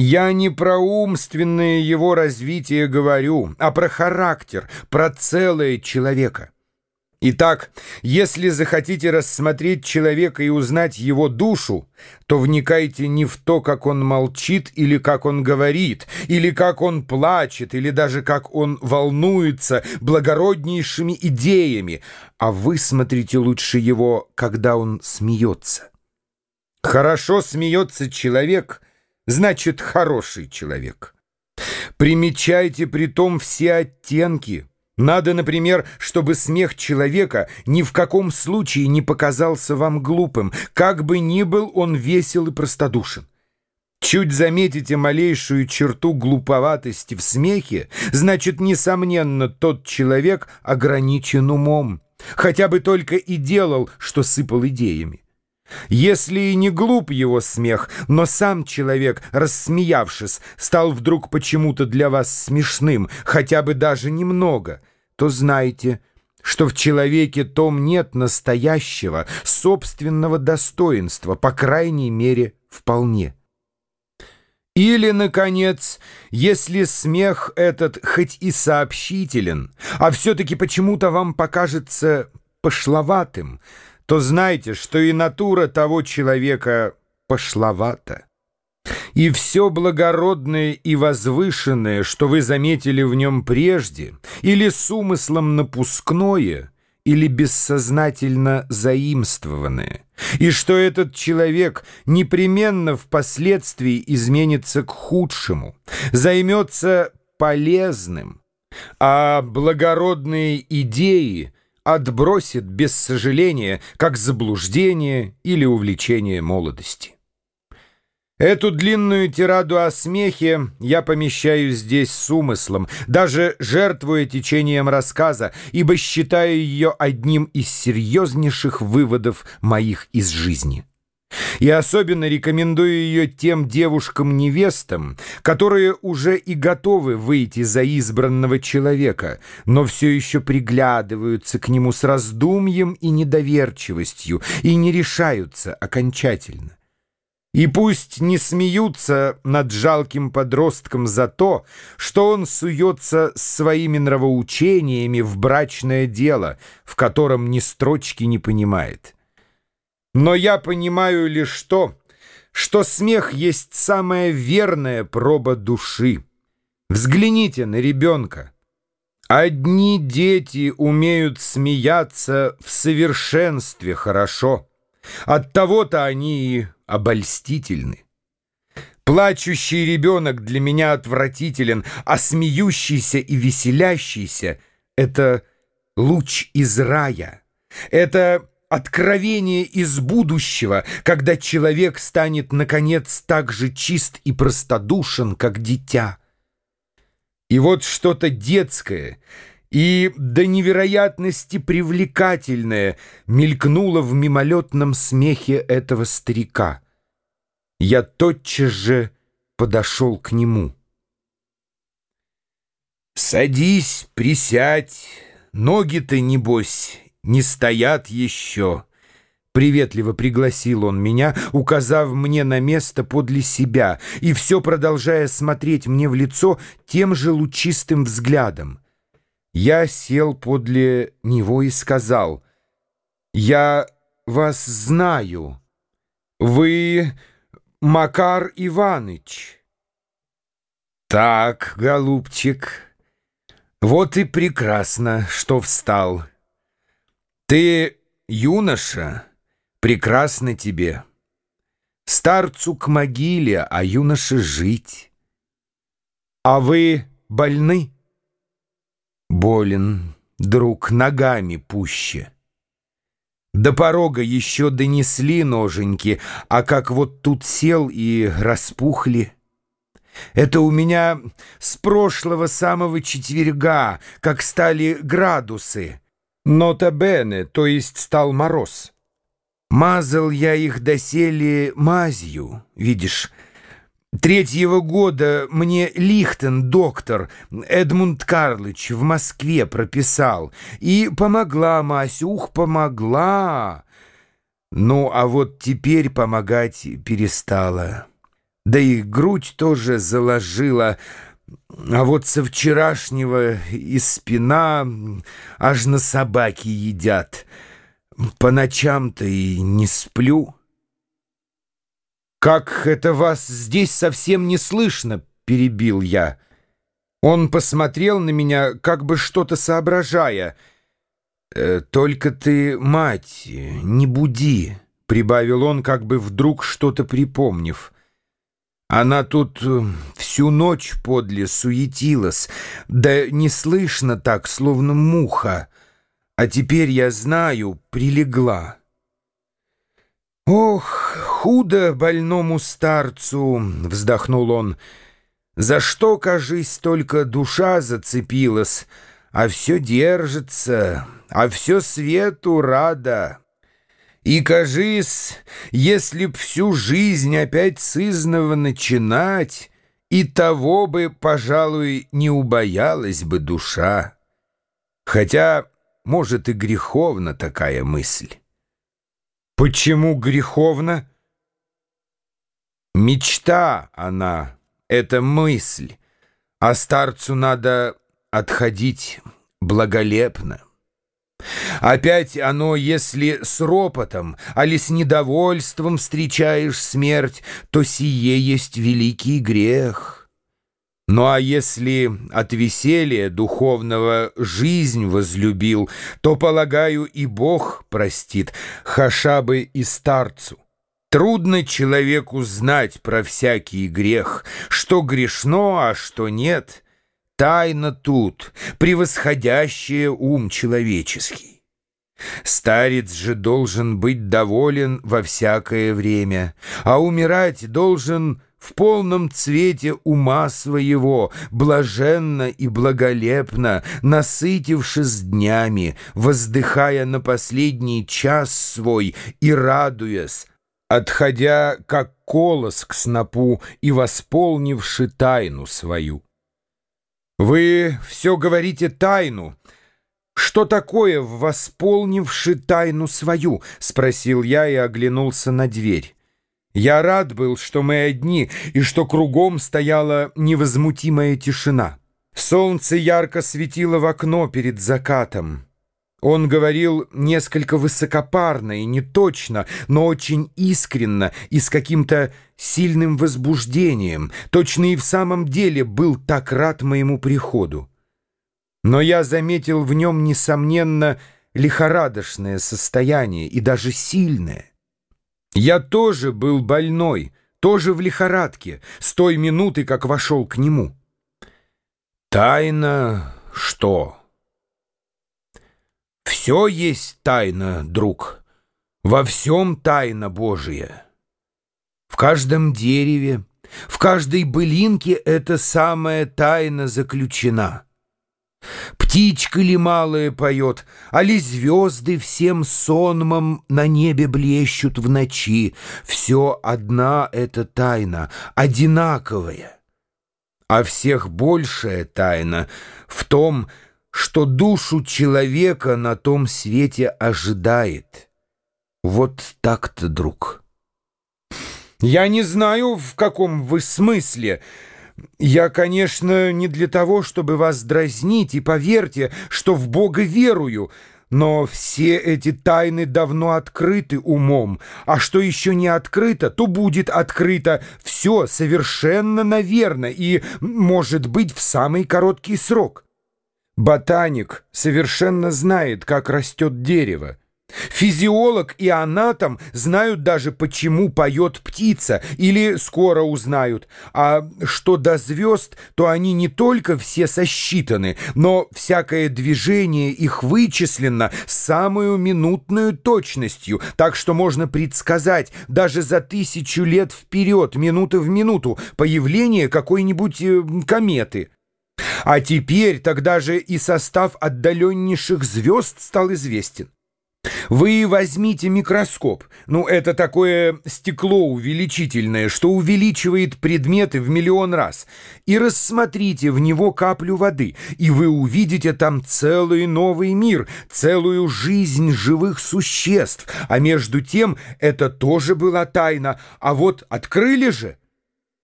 Я не про умственное его развитие говорю, а про характер, про целое человека. Итак, если захотите рассмотреть человека и узнать его душу, то вникайте не в то, как он молчит или как он говорит, или как он плачет, или даже как он волнуется благороднейшими идеями, а вы смотрите лучше его, когда он смеется. Хорошо смеется человек, значит, хороший человек. Примечайте при том все оттенки – надо, например, чтобы смех человека ни в каком случае не показался вам глупым, как бы ни был он весел и простодушен. Чуть заметите малейшую черту глуповатости в смехе, значит, несомненно, тот человек ограничен умом, хотя бы только и делал, что сыпал идеями. Если и не глуп его смех, но сам человек, рассмеявшись, стал вдруг почему-то для вас смешным, хотя бы даже немного, то знайте, что в человеке том нет настоящего, собственного достоинства, по крайней мере, вполне. Или, наконец, если смех этот хоть и сообщителен, а все-таки почему-то вам покажется пошловатым, то знайте, что и натура того человека пошловата. И все благородное и возвышенное, что вы заметили в нем прежде, или с умыслом напускное, или бессознательно заимствованное, и что этот человек непременно впоследствии изменится к худшему, займется полезным, а благородные идеи – отбросит без сожаления, как заблуждение или увлечение молодости. Эту длинную тираду о смехе я помещаю здесь с умыслом, даже жертвуя течением рассказа, ибо считаю ее одним из серьезнейших выводов моих из жизни. И особенно рекомендую ее тем девушкам-невестам, которые уже и готовы выйти за избранного человека, но все еще приглядываются к нему с раздумьем и недоверчивостью и не решаются окончательно. И пусть не смеются над жалким подростком за то, что он суется своими нравоучениями в брачное дело, в котором ни строчки не понимает. Но я понимаю лишь то, что смех есть самая верная проба души. Взгляните на ребенка. Одни дети умеют смеяться в совершенстве хорошо. От того-то они и обольстительны. Плачущий ребенок для меня отвратителен, а смеющийся и веселящийся — это луч из рая. Это откровение из будущего, когда человек станет, наконец, так же чист и простодушен, как дитя. И вот что-то детское и до невероятности привлекательное мелькнуло в мимолетном смехе этого старика. Я тотчас же подошел к нему. «Садись, присядь, ноги-то, небось, не стоят еще». Приветливо пригласил он меня, указав мне на место подле себя, и все продолжая смотреть мне в лицо тем же лучистым взглядом. Я сел подле него и сказал, «Я вас знаю. Вы Макар Иваныч». «Так, голубчик, вот и прекрасно, что встал». Ты, юноша, прекрасно тебе. Старцу к могиле, а юноше жить. А вы больны? Болен, друг, ногами пуще. До порога еще донесли ноженьки, а как вот тут сел и распухли. Это у меня с прошлого самого четверга, как стали градусы. Нота бене, то есть стал мороз. Мазал я их доселе мазью, видишь. Третьего года мне Лихтен, доктор, Эдмунд Карлыч в Москве прописал. И помогла мазь, ух, помогла. Ну, а вот теперь помогать перестала. Да и грудь тоже заложила, а вот со вчерашнего и спина аж на собаки едят. По ночам-то и не сплю. «Как это вас здесь совсем не слышно?» — перебил я. Он посмотрел на меня, как бы что-то соображая. «Э, «Только ты, мать, не буди», — прибавил он, как бы вдруг что-то припомнив. Она тут э, всю ночь подле суетилась, да не слышно так, словно муха. А теперь, я знаю, прилегла. «Ох, худо больному старцу!» — вздохнул он. «За что, кажись, только душа зацепилась, а все держится, а все свету рада». И, кажись, если б всю жизнь опять сызново начинать, И того бы, пожалуй, не убоялась бы душа. Хотя, может, и греховна такая мысль. Почему греховна? Мечта она, это мысль, а старцу надо отходить благолепно. Опять оно, если с ропотом, али с недовольством встречаешь смерть, то сие есть великий грех. Ну а если от веселья духовного жизнь возлюбил, то, полагаю, и Бог простит, хаша бы и старцу. Трудно человеку знать про всякий грех, что грешно, а что нет — Тайна тут, превосходящая ум человеческий. Старец же должен быть доволен во всякое время, а умирать должен в полном цвете ума своего, блаженно и благолепно, насытившись днями, воздыхая на последний час свой и радуясь, отходя как колос к снопу и восполнивши тайну свою. Вы все говорите тайну. Что такое восполнивши тайну свою? Спросил я и оглянулся на дверь. Я рад был, что мы одни, и что кругом стояла невозмутимая тишина. Солнце ярко светило в окно перед закатом. Он говорил несколько высокопарно и неточно, но очень искренно и с каким-то сильным возбуждением. Точно и в самом деле был так рад моему приходу. Но я заметил в нем, несомненно, лихорадочное состояние и даже сильное. Я тоже был больной, тоже в лихорадке, с той минуты, как вошел к нему. «Тайна что?» Все есть тайна, друг, во всем тайна Божия. В каждом дереве, в каждой былинке эта самая тайна заключена. Птичка ли малая поет, а ли звезды всем сонмом на небе блещут в ночи. Все одна эта тайна, одинаковая. А всех большая тайна в том, что что душу человека на том свете ожидает. Вот так-то, друг. Я не знаю, в каком вы смысле. Я, конечно, не для того, чтобы вас дразнить, и поверьте, что в Бога верую, но все эти тайны давно открыты умом, а что еще не открыто, то будет открыто все совершенно наверно и, может быть, в самый короткий срок. Ботаник совершенно знает, как растет дерево. Физиолог и анатом знают даже, почему поет птица, или скоро узнают. А что до звезд, то они не только все сосчитаны, но всякое движение их вычислено самую минутную точностью, так что можно предсказать даже за тысячу лет вперед, минута в минуту, появление какой-нибудь э, кометы. А теперь тогда же и состав отдаленнейших звезд стал известен. Вы возьмите микроскоп. Ну, это такое стекло увеличительное, что увеличивает предметы в миллион раз. И рассмотрите в него каплю воды, и вы увидите там целый новый мир, целую жизнь живых существ. А между тем это тоже была тайна. А вот открыли же —